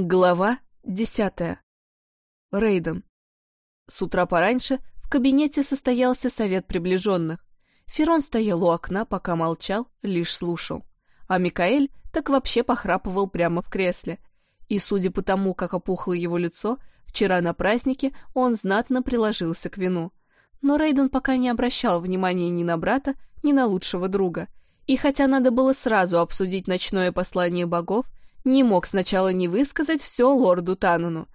Глава десятая. Рейден. С утра пораньше в кабинете состоялся совет приближенных. Ферон стоял у окна, пока молчал, лишь слушал. А Микаэль так вообще похрапывал прямо в кресле. И, судя по тому, как опухло его лицо, вчера на празднике он знатно приложился к вину. Но Рейден пока не обращал внимания ни на брата, ни на лучшего друга. И хотя надо было сразу обсудить ночное послание богов, не мог сначала не высказать все лорду Танану.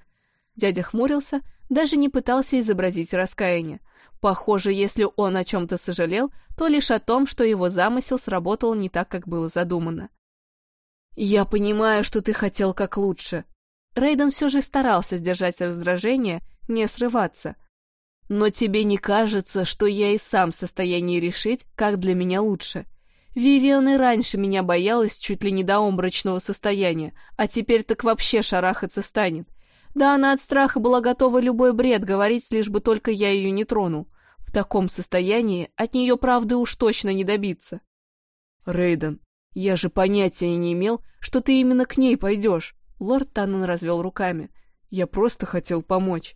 Дядя хмурился, даже не пытался изобразить раскаяние. Похоже, если он о чем-то сожалел, то лишь о том, что его замысел сработал не так, как было задумано. «Я понимаю, что ты хотел как лучше». Рейден все же старался сдержать раздражение, не срываться. «Но тебе не кажется, что я и сам в состоянии решить, как для меня лучше? Вивиан и раньше меня боялась чуть ли не до омрачного состояния, а теперь так вообще шарахаться станет. Да она от страха была готова любой бред говорить, лишь бы только я ее не тронул. В таком состоянии от нее правды уж точно не добиться. Рейден, я же понятия не имел, что ты именно к ней пойдешь. Лорд Таннен развел руками. Я просто хотел помочь.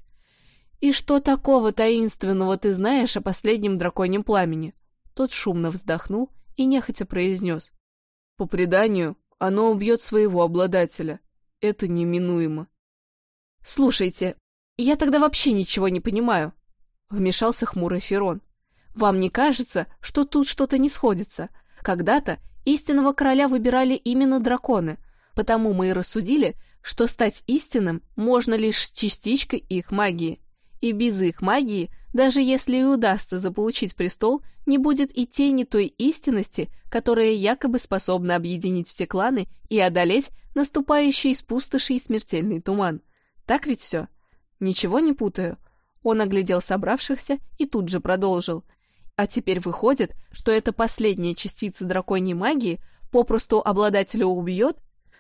И что такого таинственного ты знаешь о последнем драконьем пламени? Тот шумно вздохнул и нехотя произнес. По преданию, оно убьет своего обладателя. Это неминуемо. «Слушайте, я тогда вообще ничего не понимаю», — вмешался хмурый Ферон. «Вам не кажется, что тут что-то не сходится? Когда-то истинного короля выбирали именно драконы, потому мы и рассудили, что стать истинным можно лишь с частичкой их магии и без их магии, даже если и удастся заполучить престол, не будет и тени той истинности, которая якобы способна объединить все кланы и одолеть наступающий из пустоши и смертельный туман. Так ведь все? Ничего не путаю? Он оглядел собравшихся и тут же продолжил. А теперь выходит, что эта последняя частица драконьей магии попросту обладателя убьет?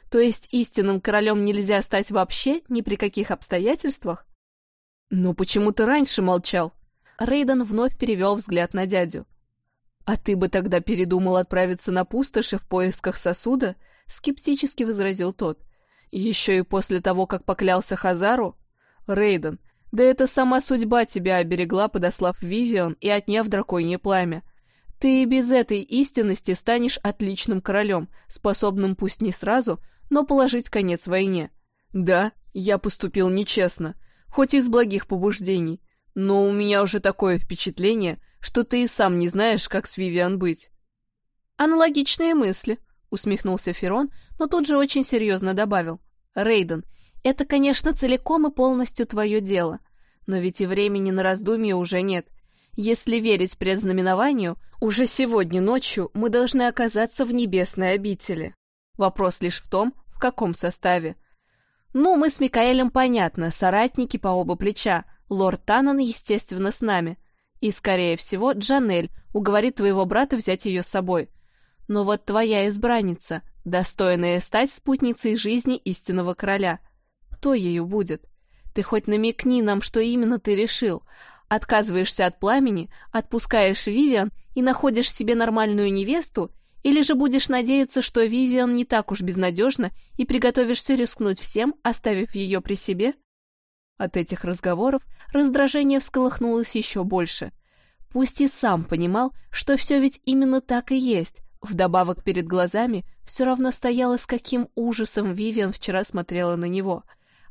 То есть истинным королем нельзя стать вообще ни при каких обстоятельствах? «Но почему ты раньше молчал?» Рейден вновь перевел взгляд на дядю. «А ты бы тогда передумал отправиться на пустоши в поисках сосуда?» — скептически возразил тот. «Еще и после того, как поклялся Хазару?» «Рейден, да это сама судьба тебя оберегла, подослав Вивиан и отняв драконье пламя. Ты и без этой истинности станешь отличным королем, способным пусть не сразу, но положить конец войне. Да, я поступил нечестно, хоть и из благих побуждений, но у меня уже такое впечатление, что ты и сам не знаешь, как с Вивиан быть». «Аналогичные мысли», — усмехнулся Ферон, но тут же очень серьезно добавил. «Рейден, это, конечно, целиком и полностью твое дело, но ведь и времени на раздумье уже нет. Если верить предзнаменованию, уже сегодня ночью мы должны оказаться в небесной обители. Вопрос лишь в том, в каком составе — ну, мы с Микаэлем, понятно, соратники по оба плеча. Лорд Таннен, естественно, с нами. И, скорее всего, Джанель уговорит твоего брата взять ее с собой. Но вот твоя избранница, достойная стать спутницей жизни истинного короля. Кто ею будет? Ты хоть намекни нам, что именно ты решил. Отказываешься от пламени, отпускаешь Вивиан и находишь себе нормальную невесту или же будешь надеяться, что Вивиан не так уж безнадежна и приготовишься рискнуть всем, оставив ее при себе? От этих разговоров раздражение всколыхнулось еще больше. Пусть и сам понимал, что все ведь именно так и есть. Вдобавок перед глазами все равно стояло, с каким ужасом Вивиан вчера смотрела на него.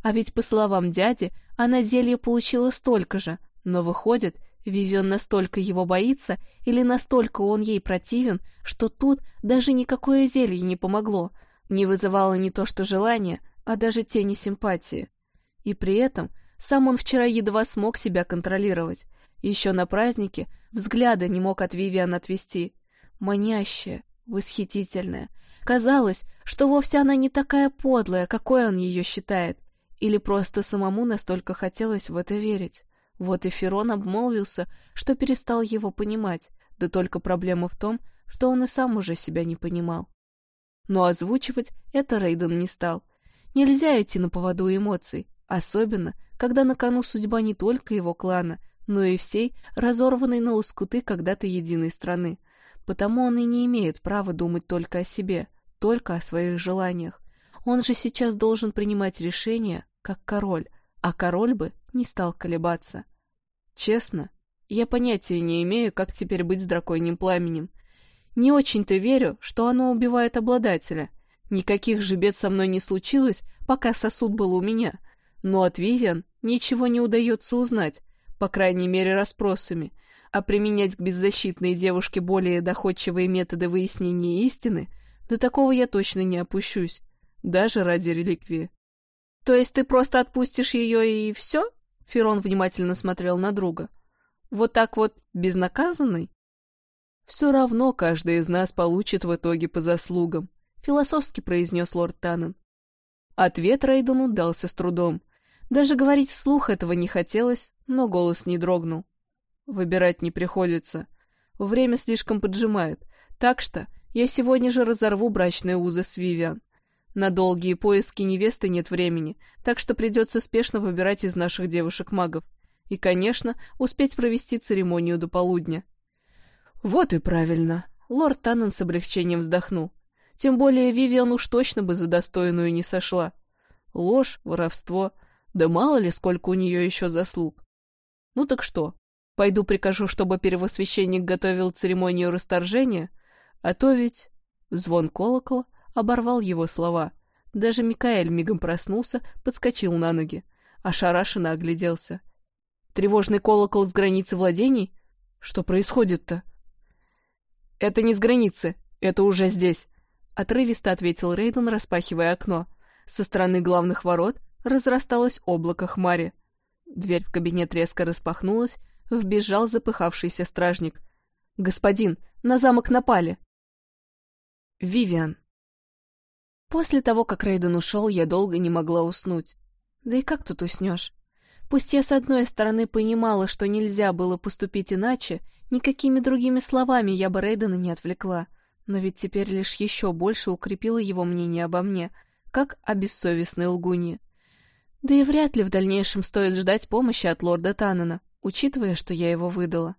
А ведь, по словам дяди, она зелье получила столько же. Но выходит, Вивен настолько его боится или настолько он ей противен, что тут даже никакое зелье не помогло, не вызывало не то что желания, а даже тени симпатии. И при этом сам он вчера едва смог себя контролировать. Еще на празднике взгляда не мог от Вивиан отвести. Манящая, восхитительная. Казалось, что вовсе она не такая подлая, какой он ее считает. Или просто самому настолько хотелось в это верить. Вот и Ферон обмолвился, что перестал его понимать, да только проблема в том, что он и сам уже себя не понимал. Но озвучивать это Рейден не стал. Нельзя идти на поводу эмоций, особенно, когда на кону судьба не только его клана, но и всей разорванной на лоскуты когда-то единой страны. Потому он и не имеет права думать только о себе, только о своих желаниях. Он же сейчас должен принимать решение, как король, а король бы не стал колебаться. Честно, я понятия не имею, как теперь быть с драконьим пламенем. Не очень-то верю, что оно убивает обладателя. Никаких же бед со мной не случилось, пока сосуд был у меня. Но от Вивиан ничего не удается узнать, по крайней мере расспросами, а применять к беззащитной девушке более доходчивые методы выяснения истины, до такого я точно не опущусь, даже ради реликвии. «То есть ты просто отпустишь ее и все?» Ферон внимательно смотрел на друга. «Вот так вот, безнаказанный?» «Все равно каждый из нас получит в итоге по заслугам», — философски произнес лорд Таннен. Ответ Рейдену дался с трудом. Даже говорить вслух этого не хотелось, но голос не дрогнул. Выбирать не приходится. Время слишком поджимает, так что я сегодня же разорву брачные узы с Вивиан. На долгие поиски невесты нет времени, так что придется спешно выбирать из наших девушек-магов. И, конечно, успеть провести церемонию до полудня. Вот и правильно. Лорд Таннен с облегчением вздохнул. Тем более Вивиан уж точно бы за достойную не сошла. Ложь, воровство, да мало ли сколько у нее еще заслуг. Ну так что, пойду прикажу, чтобы первосвященник готовил церемонию расторжения, а то ведь... Звон колокола оборвал его слова. Даже Микаэль мигом проснулся, подскочил на ноги. Ошарашенно огляделся. Тревожный колокол с границы владений? Что происходит-то? Это не с границы, это уже здесь. Отрывисто ответил Рейден, распахивая окно. Со стороны главных ворот разрасталось облако хмари. Дверь в кабинет резко распахнулась, вбежал запыхавшийся стражник. «Господин, на замок напали!» Вивиан. После того, как Рейден ушел, я долго не могла уснуть. Да и как тут уснешь? Пусть я с одной стороны понимала, что нельзя было поступить иначе, никакими другими словами я бы Рейдена не отвлекла, но ведь теперь лишь еще больше укрепила его мнение обо мне, как о бессовестной лгуне. Да и вряд ли в дальнейшем стоит ждать помощи от лорда Таннена, учитывая, что я его выдала.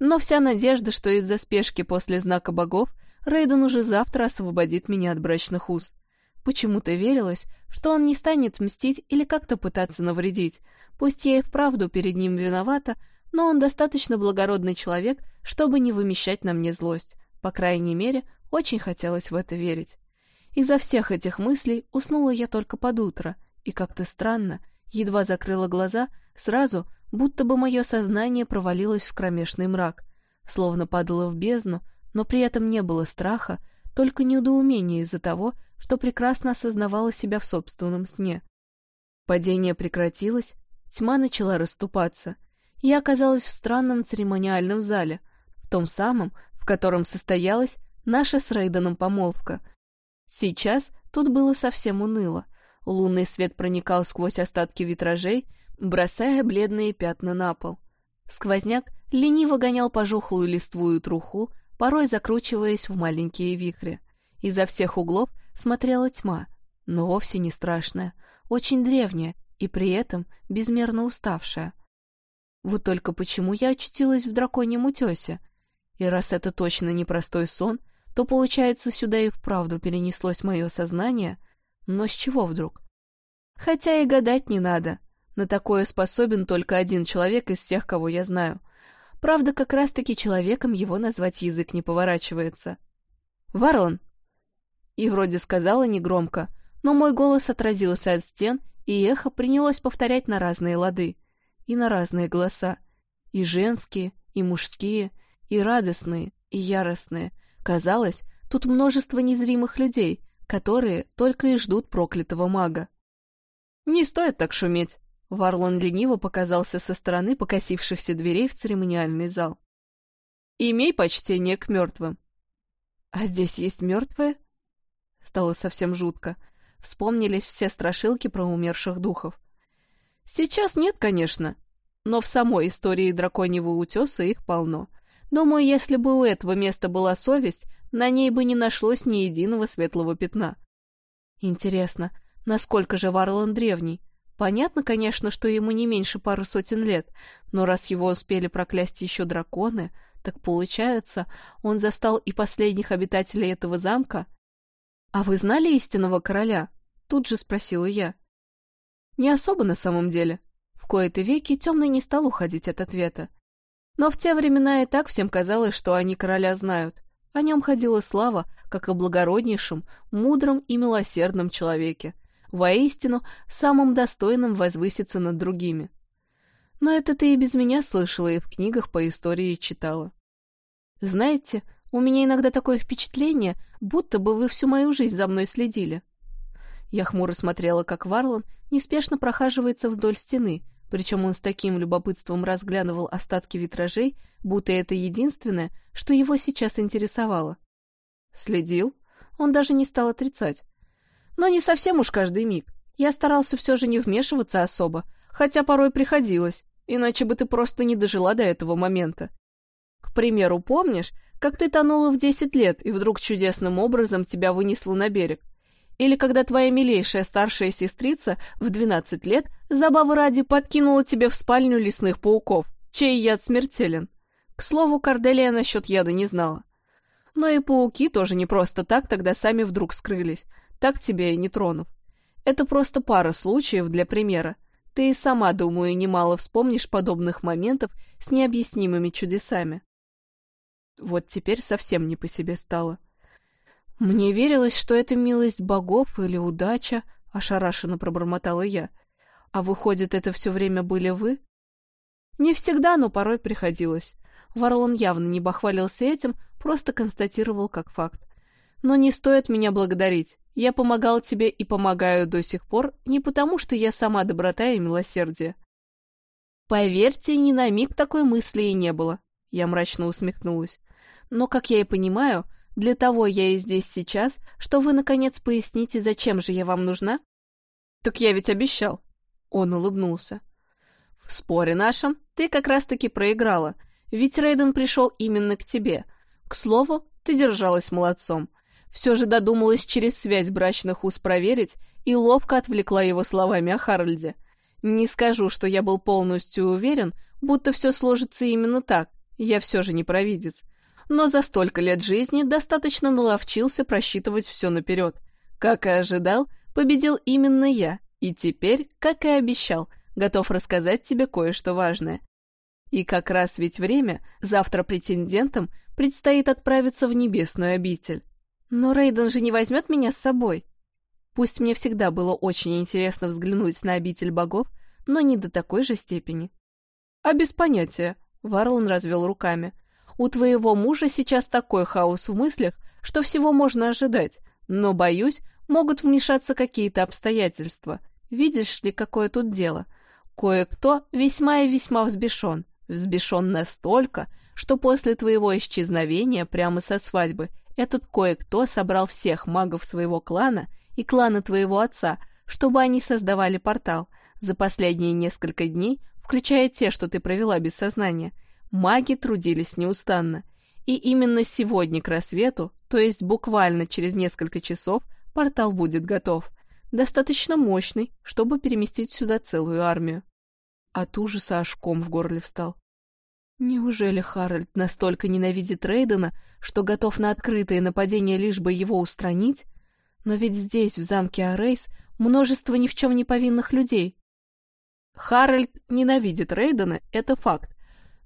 Но вся надежда, что из-за спешки после знака богов Рейден уже завтра освободит меня от брачных уз. Почему-то верилось, что он не станет мстить или как-то пытаться навредить. Пусть я и вправду перед ним виновата, но он достаточно благородный человек, чтобы не вымещать на мне злость. По крайней мере, очень хотелось в это верить. Из-за всех этих мыслей уснула я только под утро, и как-то странно, едва закрыла глаза, сразу, будто бы мое сознание провалилось в кромешный мрак, словно падало в бездну, но при этом не было страха, только недоумение из-за того, что прекрасно осознавала себя в собственном сне. Падение прекратилось, тьма начала расступаться. Я оказалась в странном церемониальном зале, в том самом, в котором состоялась наша с Рейденом помолвка. Сейчас тут было совсем уныло. Лунный свет проникал сквозь остатки витражей, бросая бледные пятна на пол. Сквозняк лениво гонял пожухлую листвую труху, порой закручиваясь в маленькие вихри. Изо всех углов смотрела тьма, но вовсе не страшная, очень древняя и при этом безмерно уставшая. Вот только почему я очутилась в драконьем утесе? И раз это точно не простой сон, то, получается, сюда и вправду перенеслось мое сознание. Но с чего вдруг? Хотя и гадать не надо. На такое способен только один человек из всех, кого я знаю. Правда, как раз-таки человеком его назвать язык не поворачивается. «Варлан!» И вроде сказала негромко, но мой голос отразился от стен, и эхо принялось повторять на разные лады. И на разные голоса. И женские, и мужские, и радостные, и яростные. Казалось, тут множество незримых людей, которые только и ждут проклятого мага. «Не стоит так шуметь», — Варлон лениво показался со стороны покосившихся дверей в церемониальный зал. «Имей почтение к мертвым». «А здесь есть мертвые?» Стало совсем жутко. Вспомнились все страшилки про умерших духов. Сейчас нет, конечно, но в самой истории драконьего утеса их полно. Думаю, если бы у этого места была совесть, на ней бы не нашлось ни единого светлого пятна. Интересно, насколько же Варлан древний? Понятно, конечно, что ему не меньше пары сотен лет, но раз его успели проклясть еще драконы, так получается, он застал и последних обитателей этого замка, «А вы знали истинного короля?» Тут же спросила я. Не особо на самом деле. В кои-то веки темный не стал уходить от ответа. Но в те времена и так всем казалось, что они короля знают. О нем ходила слава, как о благороднейшем, мудром и милосердном человеке, воистину самым достойным возвыситься над другими. Но это ты и без меня слышала и в книгах по истории читала. Знаете, у меня иногда такое впечатление, будто бы вы всю мою жизнь за мной следили. Я хмуро смотрела, как Варлан неспешно прохаживается вдоль стены, причем он с таким любопытством разглядывал остатки витражей, будто это единственное, что его сейчас интересовало. Следил? Он даже не стал отрицать. Но не совсем уж каждый миг. Я старался все же не вмешиваться особо, хотя порой приходилось, иначе бы ты просто не дожила до этого момента. К примеру, помнишь, как ты тонула в десять лет, и вдруг чудесным образом тебя вынесло на берег? Или когда твоя милейшая старшая сестрица в двенадцать лет забавы ради подкинула тебе в спальню лесных пауков, чей яд смертелен? К слову, Корделия насчет яда не знала. Но и пауки тоже не просто так тогда сами вдруг скрылись, так тебя и не тронув. Это просто пара случаев для примера. Ты и сама, думаю, немало вспомнишь подобных моментов с необъяснимыми чудесами. Вот теперь совсем не по себе стало. Мне верилось, что это милость богов или удача, ошарашенно пробормотала я. А выходит, это все время были вы? Не всегда, но порой приходилось. Варлон явно не бахвалился этим, просто констатировал как факт. Но не стоит меня благодарить. Я помогал тебе и помогаю до сих пор не потому, что я сама доброта и милосердие. Поверьте, ни на миг такой мысли и не было. Я мрачно усмехнулась. Но, как я и понимаю, для того я и здесь сейчас, что вы, наконец, поясните, зачем же я вам нужна? Так я ведь обещал. Он улыбнулся. В споре нашем ты как раз-таки проиграла, ведь Рейден пришел именно к тебе. К слову, ты держалась молодцом. Все же додумалась через связь брачных уз проверить и ловко отвлекла его словами о Харальде. Не скажу, что я был полностью уверен, будто все сложится именно так. Я все же не провидец. Но за столько лет жизни достаточно наловчился просчитывать все наперед. Как и ожидал, победил именно я, и теперь, как и обещал, готов рассказать тебе кое-что важное. И как раз ведь время, завтра претендентам предстоит отправиться в небесную обитель. Но Рейден же не возьмет меня с собой. Пусть мне всегда было очень интересно взглянуть на обитель богов, но не до такой же степени. А без понятия, Варлан развел руками. У твоего мужа сейчас такой хаос в мыслях, что всего можно ожидать, но, боюсь, могут вмешаться какие-то обстоятельства. Видишь ли, какое тут дело? Кое-кто весьма и весьма взбешен. Взбешен настолько, что после твоего исчезновения прямо со свадьбы этот кое-кто собрал всех магов своего клана и клана твоего отца, чтобы они создавали портал. За последние несколько дней, включая те, что ты провела без сознания, маги трудились неустанно. И именно сегодня к рассвету, то есть буквально через несколько часов, портал будет готов. Достаточно мощный, чтобы переместить сюда целую армию. От ужаса аж ком в горле встал. Неужели Харальд настолько ненавидит Рейдена, что готов на открытое нападение лишь бы его устранить? Но ведь здесь, в замке Арейс, множество ни в чем не повинных людей. Харальд ненавидит Рейдена, это факт.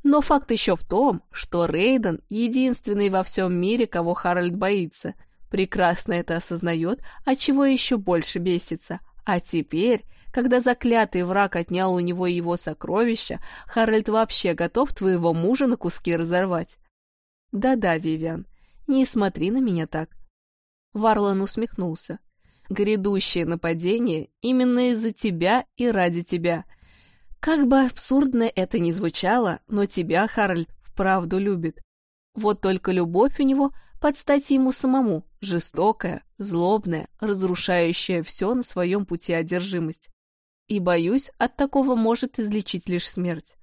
Но факт еще в том, что Рейден — единственный во всем мире, кого Харальд боится. Прекрасно это осознает, отчего еще больше бесится. А теперь когда заклятый враг отнял у него его сокровища, Харальд вообще готов твоего мужа на куски разорвать. Да-да, Вивиан, не смотри на меня так. Варлан усмехнулся. Грядущее нападение именно из-за тебя и ради тебя. Как бы абсурдно это ни звучало, но тебя Харальд вправду любит. Вот только любовь у него под стать ему самому, жестокая, злобная, разрушающая все на своем пути одержимость и, боюсь, от такого может излечить лишь смерть.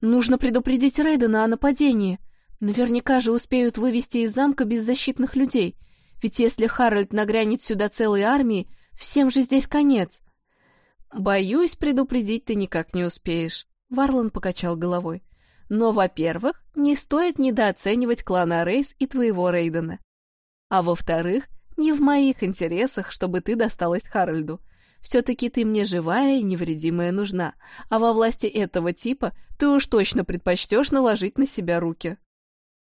Нужно предупредить Рейдена о нападении. Наверняка же успеют вывести из замка беззащитных людей, ведь если Харальд нагрянет сюда целой армией, всем же здесь конец. Боюсь, предупредить ты никак не успеешь, Варлан покачал головой. Но, во-первых, не стоит недооценивать клана Рейс и твоего Рейдена. А во-вторых, Не в моих интересах, чтобы ты досталась Харальду. Все-таки ты мне живая и невредимая нужна, а во власти этого типа ты уж точно предпочтешь наложить на себя руки.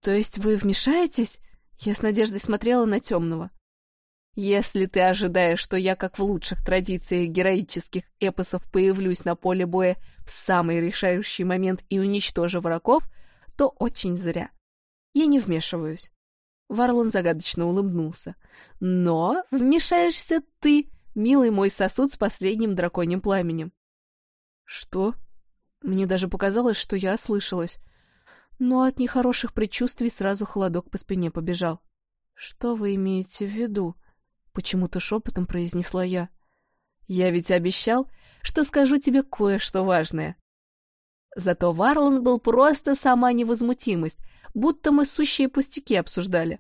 То есть вы вмешаетесь? Я с надеждой смотрела на темного. Если ты ожидаешь, что я, как в лучших традициях героических эпосов, появлюсь на поле боя в самый решающий момент и уничтожу врагов, то очень зря. Я не вмешиваюсь. Варлон загадочно улыбнулся. Но вмешаешься ты, милый мой сосуд с последним драконьим пламенем. Что? Мне даже показалось, что я ослышалась. Но от нехороших предчувствий сразу холодок по спине побежал. Что вы имеете в виду? Почему-то шепотом произнесла я. Я ведь обещал, что скажу тебе кое-что важное. Зато Варлан был просто сама невозмутимость, будто мы сущие пустяки обсуждали.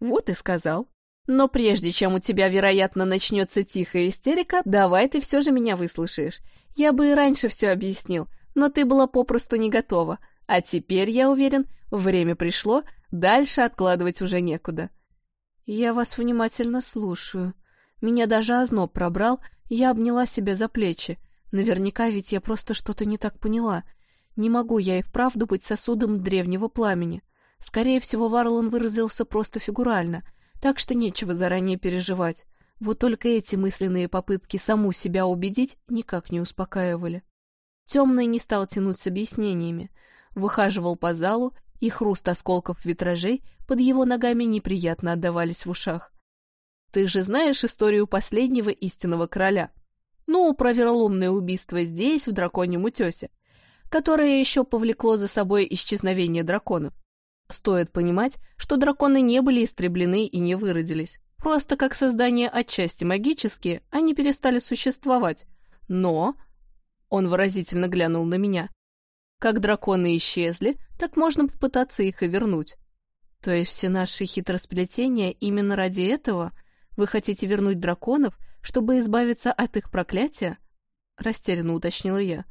Вот и сказал. Но прежде чем у тебя, вероятно, начнется тихая истерика, давай ты все же меня выслушаешь. Я бы и раньше все объяснил, но ты была попросту не готова. А теперь, я уверен, время пришло, дальше откладывать уже некуда. «Я вас внимательно слушаю. Меня даже озноб пробрал, я обняла себя за плечи. Наверняка ведь я просто что-то не так поняла. Не могу я и вправду быть сосудом древнего пламени. Скорее всего, Варлан выразился просто фигурально, так что нечего заранее переживать. Вот только эти мысленные попытки саму себя убедить никак не успокаивали. Темный не стал тянуть с объяснениями. Выхаживал по залу и хруст осколков витражей под его ногами неприятно отдавались в ушах. «Ты же знаешь историю последнего истинного короля? Ну, про вероломное убийство здесь, в драконьем утесе, которое еще повлекло за собой исчезновение драконов. Стоит понимать, что драконы не были истреблены и не выродились. Просто как создания отчасти магические, они перестали существовать. Но... Он выразительно глянул на меня. Как драконы исчезли, так можно попытаться их и вернуть. То есть все наши хитросплетения именно ради этого? Вы хотите вернуть драконов, чтобы избавиться от их проклятия? Растерянно уточнила я.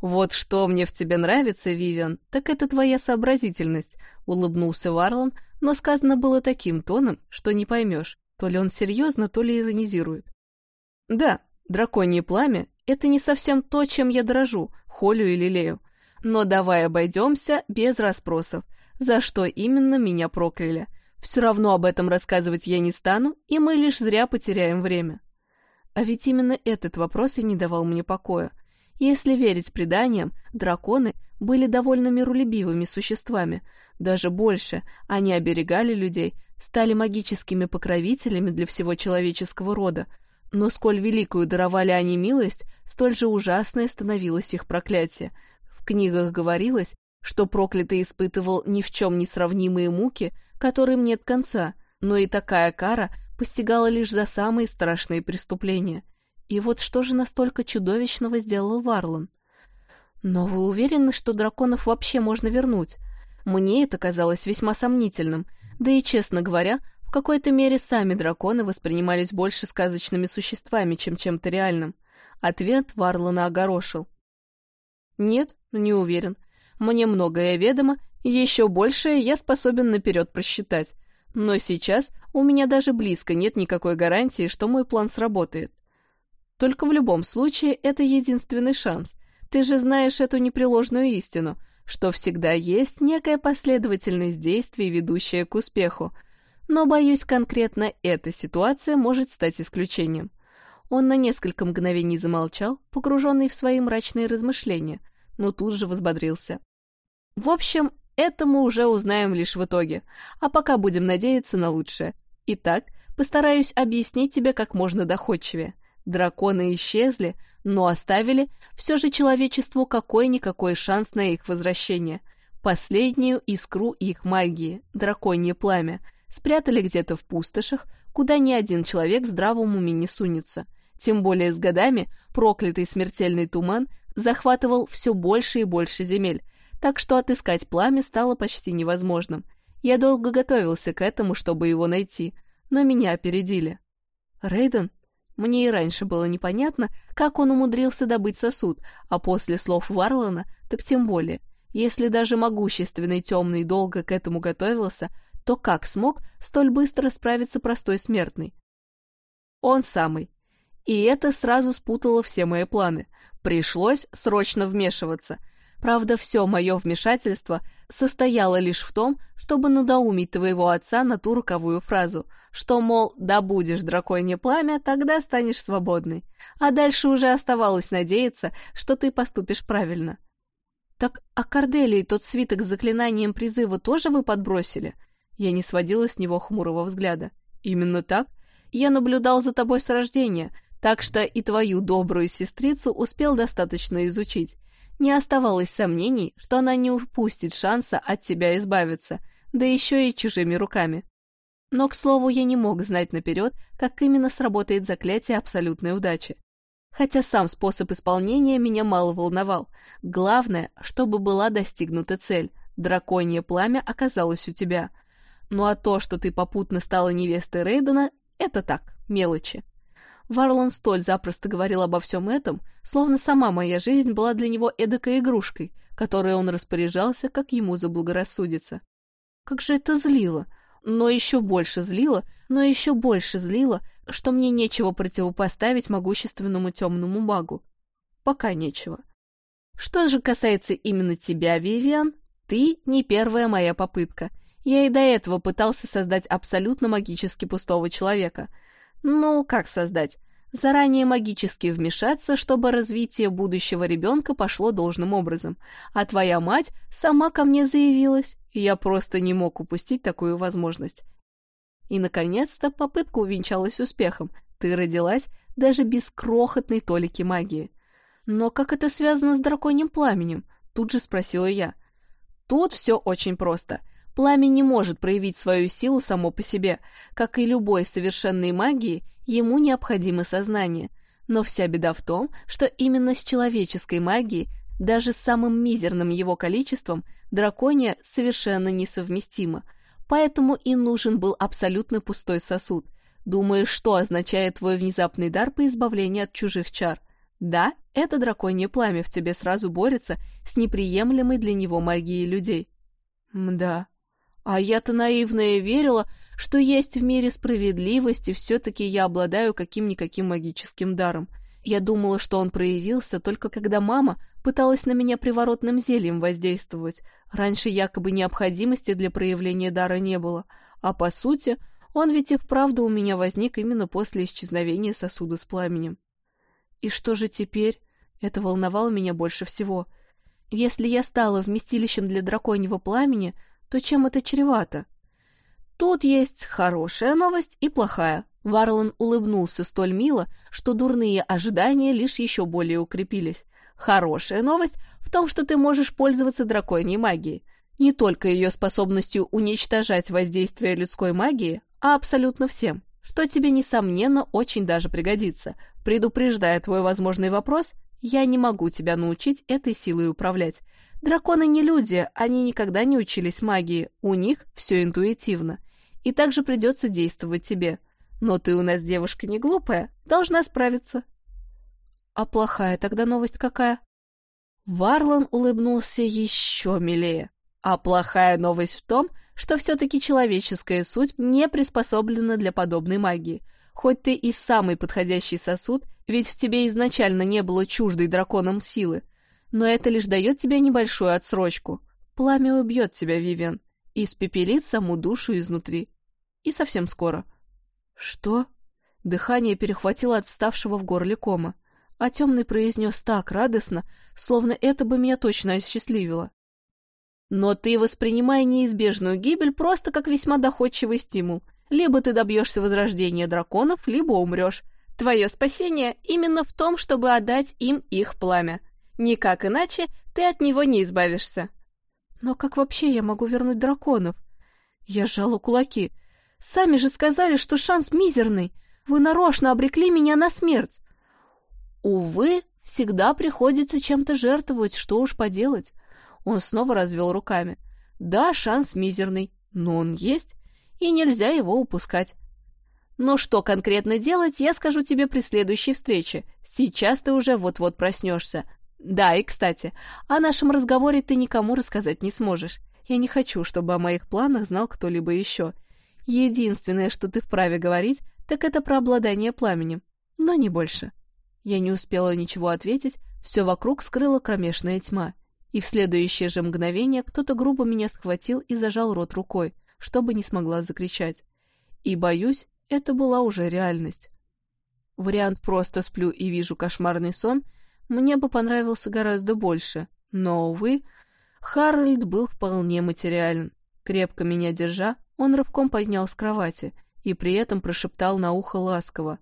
Вот что мне в тебе нравится, Вивиан, так это твоя сообразительность, улыбнулся Варлан, но сказано было таким тоном, что не поймешь, то ли он серьезно, то ли иронизирует. Да, драконье пламя — это не совсем то, чем я дрожу, холю и лелею. Но давай обойдемся без расспросов, за что именно меня прокляли. Все равно об этом рассказывать я не стану, и мы лишь зря потеряем время. А ведь именно этот вопрос и не давал мне покоя. Если верить преданиям, драконы были довольно миролюбивыми существами. Даже больше, они оберегали людей, стали магическими покровителями для всего человеческого рода. Но сколь великую даровали они милость, столь же ужасное становилось их проклятие — книгах говорилось, что проклятый испытывал ни в чем не сравнимые муки, которым нет конца, но и такая кара постигала лишь за самые страшные преступления. И вот что же настолько чудовищного сделал Варлан? Но вы уверены, что драконов вообще можно вернуть? Мне это казалось весьма сомнительным, да и, честно говоря, в какой-то мере сами драконы воспринимались больше сказочными существами, чем чем-то реальным. Ответ Варлана огорошил. Нет, не уверен. Мне многое ведомо, еще большее я способен наперед просчитать. Но сейчас у меня даже близко нет никакой гарантии, что мой план сработает. Только в любом случае это единственный шанс. Ты же знаешь эту непреложную истину, что всегда есть некая последовательность действий, ведущая к успеху. Но, боюсь, конкретно эта ситуация может стать исключением. Он на несколько мгновений замолчал, погруженный в свои мрачные размышления, но тут же возбодрился. В общем, это мы уже узнаем лишь в итоге, а пока будем надеяться на лучшее. Итак, постараюсь объяснить тебе как можно доходчивее. Драконы исчезли, но оставили все же человечеству какой-никакой шанс на их возвращение. Последнюю искру их магии, драконье пламя, спрятали где-то в пустошах, куда ни один человек в здравом уме не сунется. Тем более с годами проклятый смертельный туман захватывал все больше и больше земель, так что отыскать пламя стало почти невозможным. Я долго готовился к этому, чтобы его найти, но меня опередили. Рейден? Мне и раньше было непонятно, как он умудрился добыть сосуд, а после слов Варлана, так тем более. Если даже могущественный темный долго к этому готовился, то как смог столь быстро справиться простой смертный? Он самый. И это сразу спутало все мои планы. Пришлось срочно вмешиваться. Правда, все мое вмешательство состояло лишь в том, чтобы надоумить твоего отца на ту роковую фразу, что, мол, добудешь драконье пламя, тогда станешь свободной. А дальше уже оставалось надеяться, что ты поступишь правильно. Так а Корделии тот свиток с заклинанием призыва тоже вы подбросили? Я не сводила с него хмурого взгляда. Именно так? Я наблюдал за тобой с рождения, так что и твою добрую сестрицу успел достаточно изучить. Не оставалось сомнений, что она не упустит шанса от тебя избавиться, да еще и чужими руками. Но, к слову, я не мог знать наперед, как именно сработает заклятие абсолютной удачи. Хотя сам способ исполнения меня мало волновал. Главное, чтобы была достигнута цель. Драконье пламя оказалось у тебя. Ну а то, что ты попутно стала невестой Рейдена, это так, мелочи. Варлан столь запросто говорил обо всем этом, словно сама моя жизнь была для него эдакой игрушкой, которой он распоряжался, как ему заблагорассудится. Как же это злило! Но еще больше злило, но еще больше злило, что мне нечего противопоставить могущественному темному магу. Пока нечего. Что же касается именно тебя, Вивиан, ты не первая моя попытка. Я и до этого пытался создать абсолютно магически пустого человека — ну, как создать? Заранее магически вмешаться, чтобы развитие будущего ребенка пошло должным образом. А твоя мать сама ко мне заявилась, и я просто не мог упустить такую возможность. И, наконец-то, попытка увенчалась успехом. Ты родилась даже без крохотной толики магии. Но как это связано с драконьим пламенем? Тут же спросила я. Тут все очень просто — Пламя не может проявить свою силу само по себе. Как и любой совершенной магии, ему необходимо сознание. Но вся беда в том, что именно с человеческой магией, даже с самым мизерным его количеством, дракония совершенно несовместима. Поэтому и нужен был абсолютно пустой сосуд. Думаешь, что означает твой внезапный дар по избавлению от чужих чар? Да, это драконье пламя в тебе сразу борется с неприемлемой для него магией людей. Мда, а я-то наивная верила, что есть в мире справедливость, и все-таки я обладаю каким-никаким магическим даром. Я думала, что он проявился только когда мама пыталась на меня приворотным зельем воздействовать. Раньше якобы необходимости для проявления дара не было. А по сути, он ведь и вправду у меня возник именно после исчезновения сосуда с пламенем. И что же теперь? Это волновало меня больше всего. Если я стала вместилищем для драконьего пламени, то чем это чревато? Тут есть хорошая новость и плохая. Варлан улыбнулся столь мило, что дурные ожидания лишь еще более укрепились. Хорошая новость в том, что ты можешь пользоваться драконьей магией. Не только ее способностью уничтожать воздействие людской магии, а абсолютно всем, что тебе, несомненно, очень даже пригодится. Предупреждая твой возможный вопрос, я не могу тебя научить этой силой управлять. Драконы не люди, они никогда не учились магии, у них все интуитивно. И также придется действовать тебе. Но ты у нас девушка не глупая, должна справиться. А плохая тогда новость какая? Варлан улыбнулся еще милее. А плохая новость в том, что все-таки человеческая суть не приспособлена для подобной магии. Хоть ты и самый подходящий сосуд, ведь в тебе изначально не было чуждой драконом силы, но это лишь дает тебе небольшую отсрочку. Пламя убьет тебя, Вивиан, и испепелит саму душу изнутри. И совсем скоро. Что? Дыхание перехватило от вставшего в горле кома, а темный произнес так радостно, словно это бы меня точно осчастливило. Но ты воспринимай неизбежную гибель просто как весьма доходчивый стимул. Либо ты добьешься возрождения драконов, либо умрешь. Твое спасение именно в том, чтобы отдать им их пламя. Никак иначе ты от него не избавишься. Но как вообще я могу вернуть драконов? Я сжала кулаки. Сами же сказали, что шанс мизерный. Вы нарочно обрекли меня на смерть. Увы, всегда приходится чем-то жертвовать, что уж поделать. Он снова развел руками. Да, шанс мизерный, но он есть, и нельзя его упускать. Но что конкретно делать, я скажу тебе при следующей встрече. Сейчас ты уже вот-вот проснешься. Да, и кстати, о нашем разговоре ты никому рассказать не сможешь. Я не хочу, чтобы о моих планах знал кто-либо еще. Единственное, что ты вправе говорить, так это про обладание пламенем. Но не больше. Я не успела ничего ответить, все вокруг скрыла кромешная тьма. И в следующее же мгновение кто-то грубо меня схватил и зажал рот рукой, чтобы не смогла закричать. И, боюсь, это была уже реальность. Вариант «просто сплю и вижу кошмарный сон» мне бы понравился гораздо больше, но, увы, Харальд был вполне материален. Крепко меня держа, он рывком поднял с кровати и при этом прошептал на ухо ласково.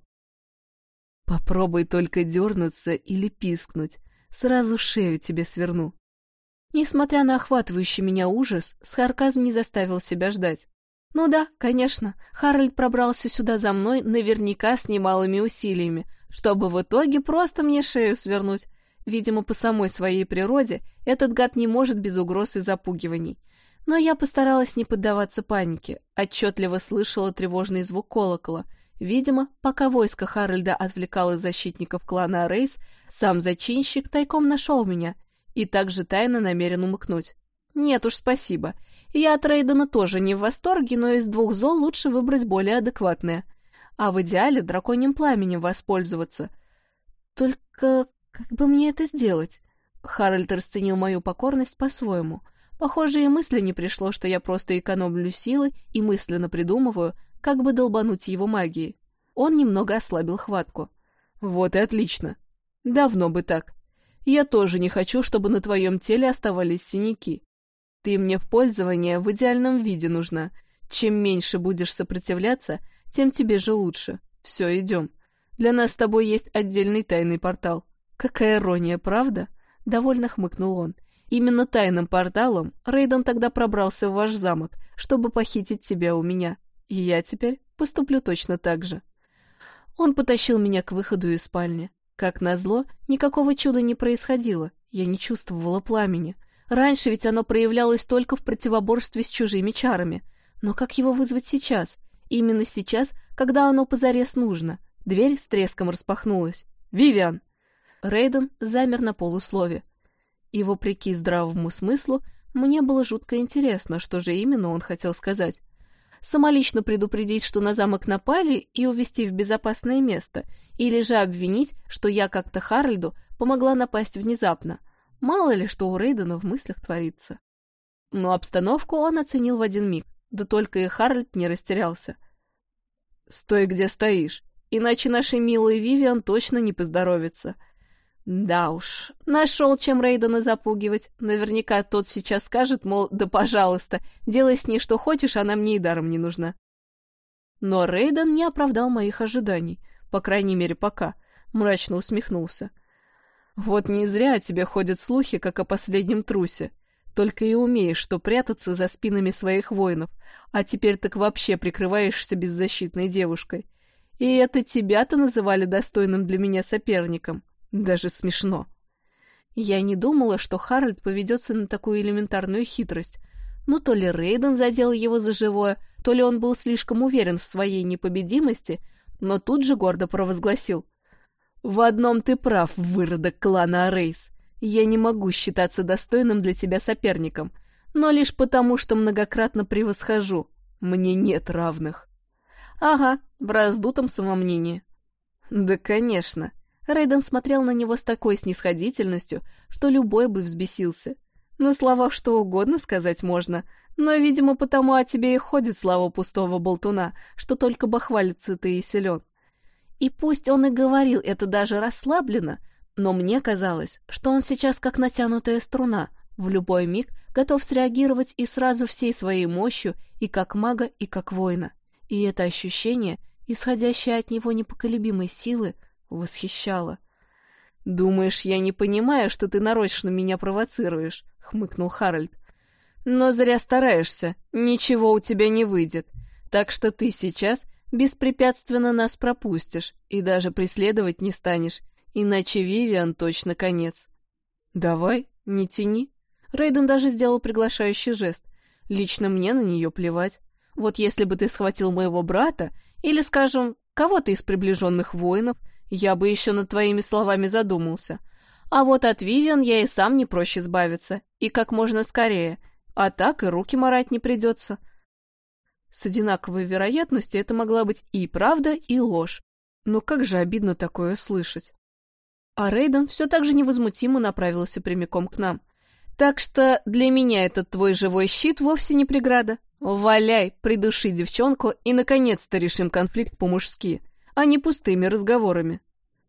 «Попробуй только дернуться или пискнуть, сразу шею тебе сверну». Несмотря на охватывающий меня ужас, сарказм не заставил себя ждать. Ну да, конечно, Харальд пробрался сюда за мной наверняка с немалыми усилиями, чтобы в итоге просто мне шею свернуть. Видимо, по самой своей природе этот гад не может без угроз и запугиваний. Но я постаралась не поддаваться панике, отчетливо слышала тревожный звук колокола. Видимо, пока войско Харальда отвлекало защитников клана Рейс, сам зачинщик тайком нашел меня и также тайно намерен умыкнуть. Нет уж, спасибо. Я от Рейдена тоже не в восторге, но из двух зол лучше выбрать более адекватное. А в идеале драконьим пламенем воспользоваться. Только как бы мне это сделать? Харальд расценил мою покорность по-своему. Похоже, и мысли не пришло, что я просто экономлю силы и мысленно придумываю, как бы долбануть его магией. Он немного ослабил хватку. Вот и отлично. Давно бы так. Я тоже не хочу, чтобы на твоем теле оставались синяки. Ты мне в пользование в идеальном виде нужна. Чем меньше будешь сопротивляться, тем тебе же лучше. Все, идем. Для нас с тобой есть отдельный тайный портал. Какая ирония, правда? Довольно хмыкнул он. Именно тайным порталом Рейден тогда пробрался в ваш замок, чтобы похитить тебя у меня. И я теперь поступлю точно так же. Он потащил меня к выходу из спальни. Как назло, никакого чуда не происходило. Я не чувствовала пламени. Раньше ведь оно проявлялось только в противоборстве с чужими чарами. Но как его вызвать сейчас? Именно сейчас, когда оно позарез нужно. Дверь с треском распахнулась. «Вивиан!» Рейден замер на полуслове. И, вопреки здравому смыслу, мне было жутко интересно, что же именно он хотел сказать. Самолично предупредить, что на замок напали, и увести в безопасное место, или же обвинить, что я как-то Харальду помогла напасть внезапно — Мало ли, что у Рейдена в мыслях творится. Но обстановку он оценил в один миг, да только и Харальд не растерялся. «Стой, где стоишь, иначе нашей милой Вивиан точно не поздоровится». Да уж, нашел, чем Рейдена запугивать. Наверняка тот сейчас скажет, мол, да пожалуйста, делай с ней что хочешь, она мне и даром не нужна. Но Рейден не оправдал моих ожиданий, по крайней мере пока, мрачно усмехнулся. Вот не зря о тебе ходят слухи, как о последнем трусе. Только и умеешь, что прятаться за спинами своих воинов, а теперь так вообще прикрываешься беззащитной девушкой. И это тебя-то называли достойным для меня соперником. Даже смешно. Я не думала, что Харальд поведется на такую элементарную хитрость. Но то ли Рейден задел его за живое, то ли он был слишком уверен в своей непобедимости, но тут же гордо провозгласил. В одном ты прав, выродок клана Рейс. Я не могу считаться достойным для тебя соперником, но лишь потому, что многократно превосхожу. Мне нет равных. Ага, в раздутом самомнении. Да, конечно. Рейден смотрел на него с такой снисходительностью, что любой бы взбесился. На словах что угодно сказать можно, но, видимо, потому о тебе и ходит слава пустого болтуна, что только бахвалится ты и силен. И пусть он и говорил это даже расслабленно, но мне казалось, что он сейчас как натянутая струна, в любой миг готов среагировать и сразу всей своей мощью, и как мага, и как воина. И это ощущение, исходящее от него непоколебимой силы, восхищало. «Думаешь, я не понимаю, что ты нарочно меня провоцируешь?» — хмыкнул Харальд. «Но зря стараешься, ничего у тебя не выйдет. Так что ты сейчас беспрепятственно нас пропустишь и даже преследовать не станешь, иначе Вивиан точно конец. Давай, не тяни. Рейден даже сделал приглашающий жест. Лично мне на нее плевать. Вот если бы ты схватил моего брата, или, скажем, кого-то из приближенных воинов, я бы еще над твоими словами задумался. А вот от Вивиан я и сам не проще избавиться, и как можно скорее. А так и руки марать не придется. С одинаковой вероятностью это могла быть и правда, и ложь. Но как же обидно такое слышать. А Рейден все так же невозмутимо направился прямиком к нам. Так что для меня этот твой живой щит вовсе не преграда. Валяй, придуши девчонку и, наконец-то, решим конфликт по-мужски, а не пустыми разговорами.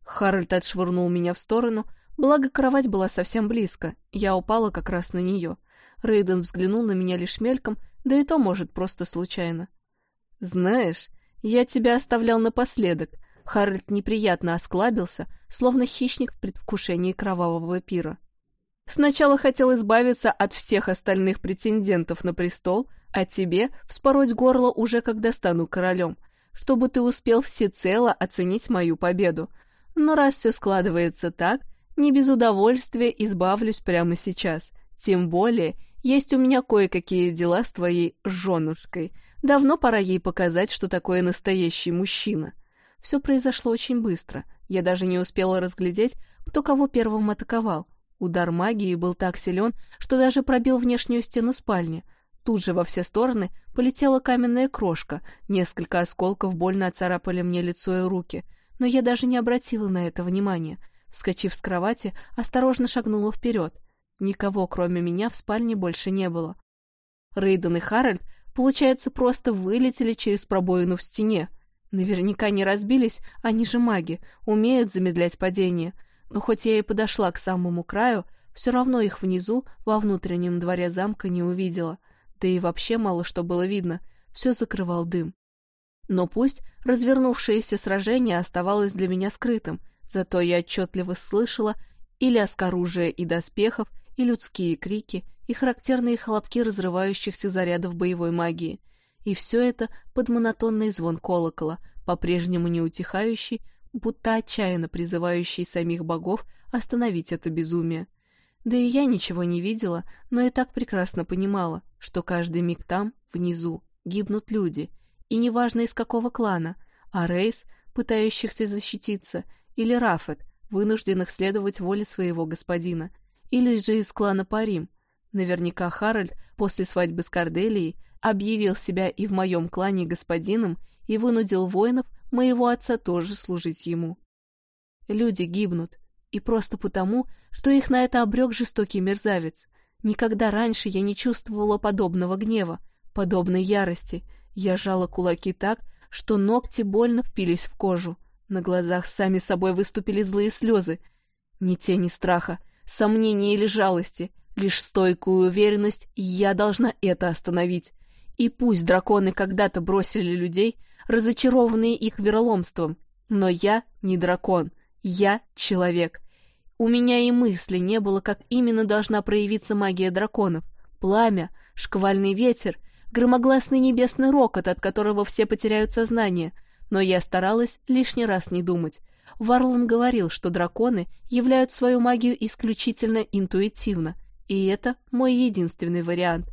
Харальд отшвырнул меня в сторону, благо кровать была совсем близко, я упала как раз на нее. Рейден взглянул на меня лишь мельком, да и то, может, просто случайно. «Знаешь, я тебя оставлял напоследок». Харальд неприятно осклабился, словно хищник в предвкушении кровавого пира. «Сначала хотел избавиться от всех остальных претендентов на престол, а тебе вспороть горло уже когда стану королем, чтобы ты успел всецело оценить мою победу. Но раз все складывается так, не без удовольствия избавлюсь прямо сейчас. Тем более, есть у меня кое-какие дела с твоей женушкой. Давно пора ей показать, что такое настоящий мужчина. Все произошло очень быстро. Я даже не успела разглядеть, кто кого первым атаковал. Удар магии был так силен, что даже пробил внешнюю стену спальни. Тут же во все стороны полетела каменная крошка, несколько осколков больно оцарапали мне лицо и руки — но я даже не обратила на это внимания. Вскочив с кровати, осторожно шагнула вперед. Никого, кроме меня, в спальне больше не было. Рейден и Харальд, получается, просто вылетели через пробоину в стене. Наверняка не разбились, они же маги, умеют замедлять падение. Но хоть я и подошла к самому краю, все равно их внизу, во внутреннем дворе замка, не увидела. Да и вообще мало что было видно, все закрывал дым. Но пусть развернувшееся сражение оставалось для меня скрытым, зато я отчетливо слышала и лязг оружия и доспехов, и людские крики, и характерные хлопки разрывающихся зарядов боевой магии. И все это под монотонный звон колокола, по-прежнему не утихающий, будто отчаянно призывающий самих богов остановить это безумие. Да и я ничего не видела, но и так прекрасно понимала, что каждый миг там, внизу, гибнут люди — и неважно из какого клана, а Рейс, пытающихся защититься, или Рафет, вынужденных следовать воле своего господина, или же из клана Парим. Наверняка Харальд после свадьбы с Корделией объявил себя и в моем клане господином и вынудил воинов моего отца тоже служить ему. Люди гибнут, и просто потому, что их на это обрек жестокий мерзавец. Никогда раньше я не чувствовала подобного гнева, подобной ярости, я сжала кулаки так, что ногти больно впились в кожу. На глазах сами собой выступили злые слезы. Ни тени страха, сомнения или жалости, лишь стойкую уверенность «я должна это остановить». И пусть драконы когда-то бросили людей, разочарованные их вероломством, но я не дракон, я человек. У меня и мысли не было, как именно должна проявиться магия драконов. Пламя, шквальный ветер — громогласный небесный рокот, от которого все потеряют сознание, но я старалась лишний раз не думать. Варлан говорил, что драконы являют свою магию исключительно интуитивно, и это мой единственный вариант.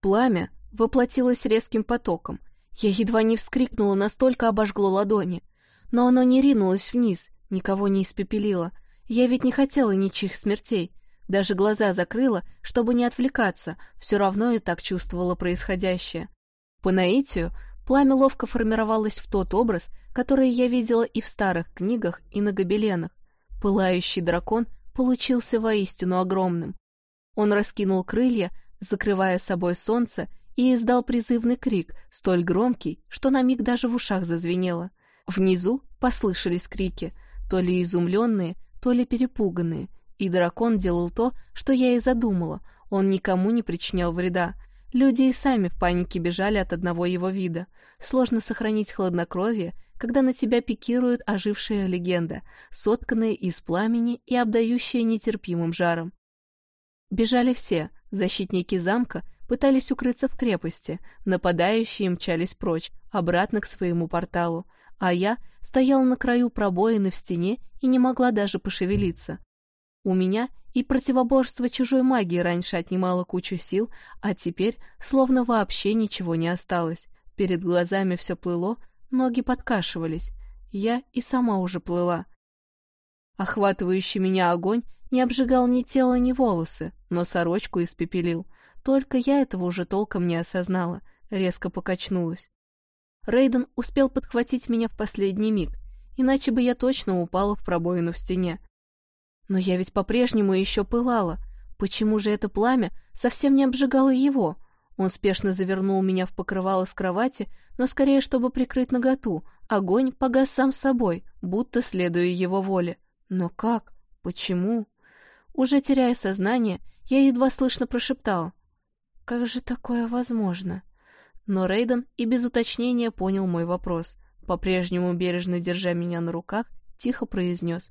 Пламя воплотилось резким потоком. Я едва не вскрикнула, настолько обожгло ладони. Но оно не ринулось вниз, никого не испепелило. Я ведь не хотела ничьих смертей. Даже глаза закрыла, чтобы не отвлекаться, все равно и так чувствовала происходящее. По наитию пламя ловко формировалось в тот образ, который я видела и в старых книгах, и на гобеленах. Пылающий дракон получился воистину огромным. Он раскинул крылья, закрывая собой солнце, и издал призывный крик, столь громкий, что на миг даже в ушах зазвенело. Внизу послышались крики, то ли изумленные, то ли перепуганные, и дракон делал то, что я и задумала. Он никому не причинял вреда. Люди и сами в панике бежали от одного его вида. Сложно сохранить хладнокровие, когда на тебя пикирует ожившая легенда, сотканная из пламени и обдающая нетерпимым жаром. Бежали все, защитники замка пытались укрыться в крепости, нападающие мчались прочь, обратно к своему порталу, а я стояла на краю пробоины в стене и не могла даже пошевелиться. У меня и противоборство чужой магии раньше отнимало кучу сил, а теперь словно вообще ничего не осталось. Перед глазами все плыло, ноги подкашивались. Я и сама уже плыла. Охватывающий меня огонь не обжигал ни тело, ни волосы, но сорочку испепелил. Только я этого уже толком не осознала, резко покачнулась. Рейден успел подхватить меня в последний миг, иначе бы я точно упала в пробоину в стене. Но я ведь по-прежнему еще пылала. Почему же это пламя совсем не обжигало его? Он спешно завернул меня в покрывало с кровати, но скорее, чтобы прикрыть наготу. Огонь погас сам собой, будто следуя его воле. Но как? Почему? Уже теряя сознание, я едва слышно прошептал. «Как же такое возможно?» Но Рейден и без уточнения понял мой вопрос. По-прежнему бережно держа меня на руках, тихо произнес.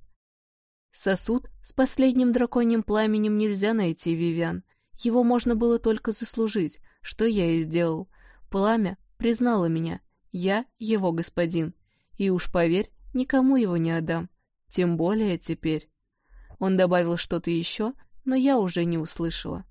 «Сосуд с последним драконьим пламенем нельзя найти, Вивиан. Его можно было только заслужить, что я и сделал. Пламя признало меня. Я его господин. И уж поверь, никому его не отдам. Тем более теперь. Он добавил что-то еще, но я уже не услышала.